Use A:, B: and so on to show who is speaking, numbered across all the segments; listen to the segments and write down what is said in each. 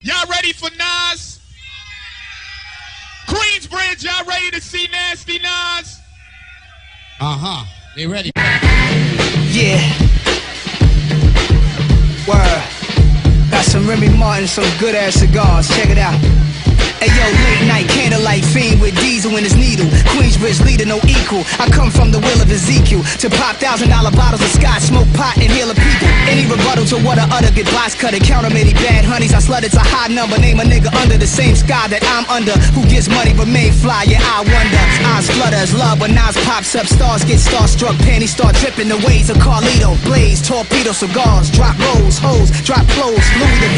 A: Y'all ready for Nas? Queensbridge, y'all ready to see Nasty Nas?
B: Uh huh. They ready.
C: Yeah. Word. Got some Remy Martin, some good ass cigars. Check it out. Hey yo, late night candlelight fiend with diesel in his needle. Queensbridge leader, no equal. I come from the will of Ezekiel to pop thousand dollar bottles of scotch, smoke pot, and heal a people. Any rebuttal to what I utter, get box cut and counter many bad honeys. I slut it's a high number. Name a nigga under the same sky that I'm under. Who gets money remain fly? Yeah, I wonder. Eyes flutter as love when Nas pops up. Stars get starstruck, panties start dripping. The ways of Carlito, blaze, torpedo, cigars, drop rolls, hoes, drop clothes. Louis the 13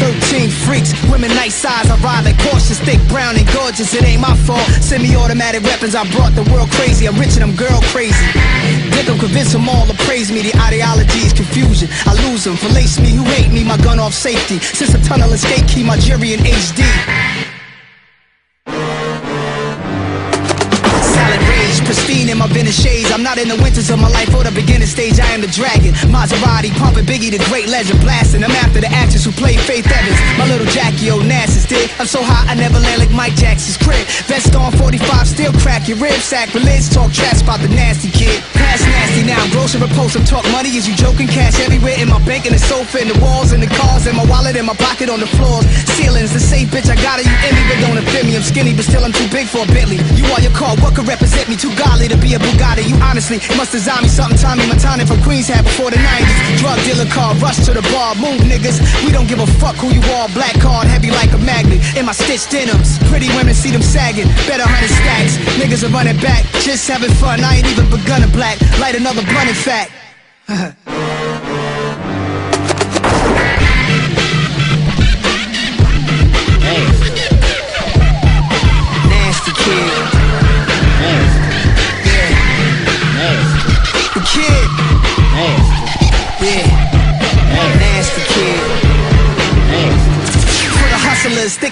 C: freaks, women nice size. I ride like Porsches, thick brown and gorgeous, it ain't my fault. Semi-automatic weapons, I brought the world crazy. I'm rich and I'm girl crazy. Dick them, convince them all to praise me. The ideology is confusion. I lose them, Falace me, who hate me, my gun off safety. Since the tunnel escape, key, my jury in HD. Pristine in my vintage shades. I'm not in the winters of my life or the beginning stage. I am the dragon. Maserati pumping Biggie, the great legend, blasting. I'm after the actress who played Faith Evans. My little Jackie Onassis did. I'm so hot I Neverland like Mike Jackson's crib. Vest on 45, still crack your. Sacrilege, talk trash about the nasty kid. Now, gross and repulsive. Talk money, is you joking? Cash everywhere in my bank, in the sofa, in the walls, in the cars, in my wallet, in my pocket, on the floors. Ceilings, the safe bitch, I got it. You envy, but don't offend me. I'm skinny, but still I'm too big for a Bentley. You are your car, what could represent me? Too godly to be a Bugatti. You honestly must design me something Tony Montana from Queens had before the 90s. Drug dealer car, rush to the bar, move niggas. We don't give a fuck who you are. Black card, heavy like a magnet. In my stitched denims, pretty women see them sagging. Better hundred stacks. Niggas are running back, just having fun. I ain't even begun to black. Light another blunt, in fact.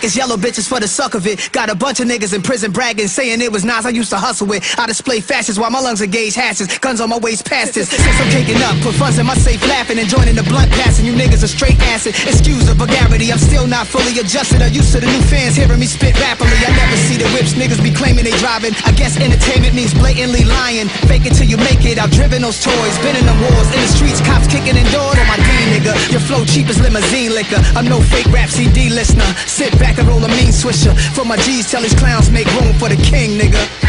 C: as yellow bitches for the suck of it. Got a bunch of niggas in prison bragging, saying it was nice. I used to hustle with. I display fashions while my lungs engage hashes. Guns on my waist past this. Since I'm taking up, put funds in my safe laughing and joining the blunt passing. You niggas are straight acid. Excuse the vulgarity, I'm still not fully adjusted. I'm used to the new fans hearing me spit rapidly. I never see niggas be claiming they driving. I guess entertainment means blatantly lying. Fake it till you make it. I've driven those toys, been in the wars, in the streets, cops kicking in doors. On my D nigga, your flow cheap as limousine liquor. I'm no fake rap CD listener. Sit back and roll a mean swisher. For my G's, tell these clowns make room for the king, nigga.